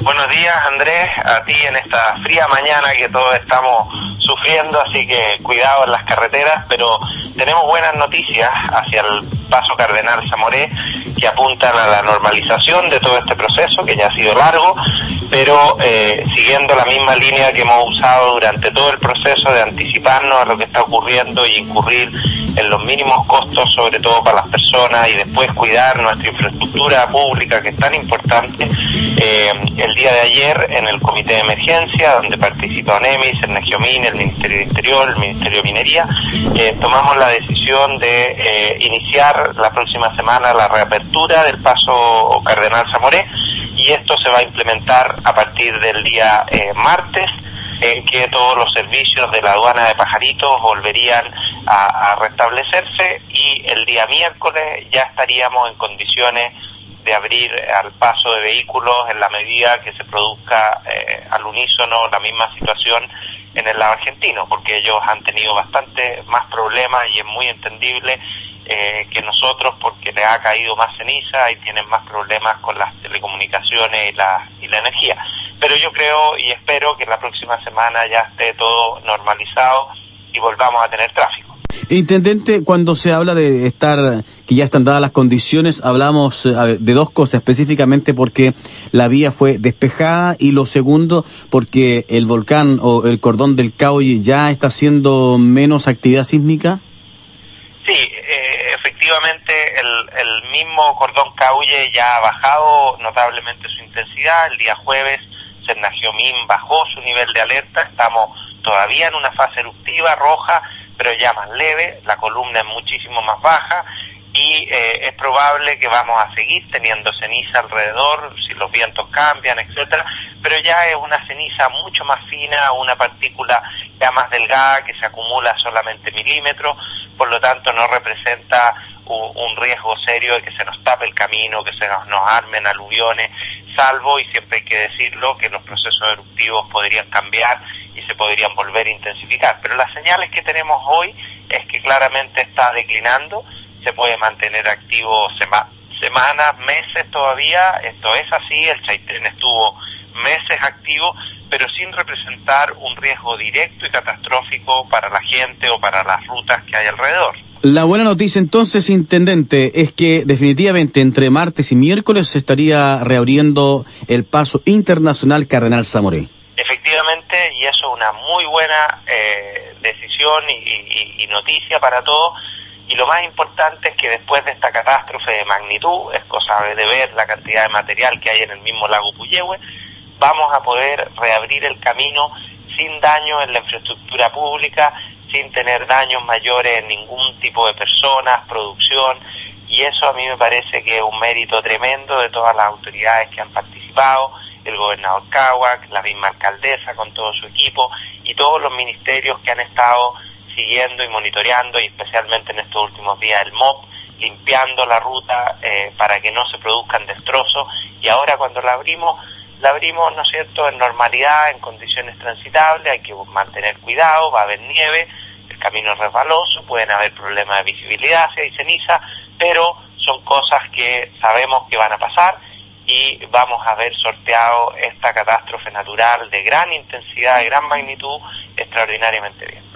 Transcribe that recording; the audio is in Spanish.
Buenos días Andrés, a ti en esta fría mañana que todos estamos sufriendo, así que cuidado en las carreteras, pero tenemos buenas noticias hacia el paso Cardenal Zamoré que apuntan a la normalización de todo este proceso que ya ha sido largo, pero eh, siguiendo la misma línea que hemos usado durante todo el proceso de anticiparnos a lo que está ocurriendo y incurrir en los mínimos costos, sobre todo para las personas, y después cuidar nuestra infraestructura pública que es tan importante. Eh, el día de ayer en el comité de emergencia, donde participa ONEMIS, el Negiomín, el Ministerio de Interior, el Ministerio de Minería, eh, tomamos la decisión de eh, iniciar la próxima semana la reapertura del paso Cardenal Zamoré y esto se va a implementar a partir del día martes en que todos los servicios de la aduana de Pajaritos volverían a, restablecerse y el día miércoles ya estaríamos en condiciones de abrir al paso de vehículos en la medida que se produzca eh, al unísono la misma situación en el lado argentino, porque ellos han tenido bastante más problemas y es muy entendible eh, que nosotros porque les ha caído más ceniza y tienen más problemas con las telecomunicaciones y la, y la energía. Pero yo creo y espero que la próxima semana ya esté todo normalizado y volvamos a tener tráfico. Intendente, cuando se habla de estar, que ya están dadas las condiciones, hablamos eh, de dos cosas específicamente porque la vía fue despejada y lo segundo porque el volcán o el cordón del Cauye ya está haciendo menos actividad sísmica. Sí, efectivamente el, mismo cordón Cauye ya ha bajado notablemente su intensidad. El día jueves Cernagiomín bajó su nivel de alerta, estamos todavía en una fase eruptiva roja, pero ya más leve, la columna es muchísimo más baja y eh, es probable que vamos a seguir teniendo ceniza alrededor si los vientos cambian, etcétera, pero ya es una ceniza mucho más fina, una partícula ya más delgada que se acumula solamente milímetros, por lo tanto no representa un, riesgo serio de que se nos tape el camino, que se nos, nos armen aluviones, salvo, y siempre hay que decirlo, que los procesos eruptivos podrían cambiar y se podrían volver a intensificar. Pero las señales que tenemos hoy es que claramente está declinando, se puede mantener activo semanas, meses todavía, esto es así, el Chaitén estuvo meses activo, pero sin representar un riesgo directo y catastrófico para la gente o para las rutas que hay alrededor. La buena noticia entonces, intendente, es que definitivamente entre martes y miércoles se estaría reabriendo el paso internacional Cardenal Zamoré. Efectivamente, y eso es una muy buena eh, decisión y, noticia para todos. Y lo más importante es que después de esta catástrofe de magnitud, es cosa de ver la cantidad de material que hay en el mismo lago Puyehue, vamos a poder reabrir el camino sin daño en la infraestructura pública, sin tener daños mayores en ningún tipo de personas, producción, y eso a mí me parece que es un mérito tremendo de todas las autoridades que han participado, el gobernador Cahuac, la misma alcaldesa con todo su equipo y todos los ministerios que han estado siguiendo y monitoreando y especialmente en estos últimos días el MOP limpiando la ruta eh, para que no se produzcan destrozos. Y ahora cuando la abrimos la abrimos, ¿no es cierto?, en normalidad, en condiciones transitables, hay que mantener cuidado, va a haber nieve, el camino es resbaloso, pueden haber problemas de visibilidad si hay ceniza, pero son cosas que sabemos que van a pasar y vamos a haber sorteado esta catástrofe natural de gran intensidad, de gran magnitud, extraordinariamente bien.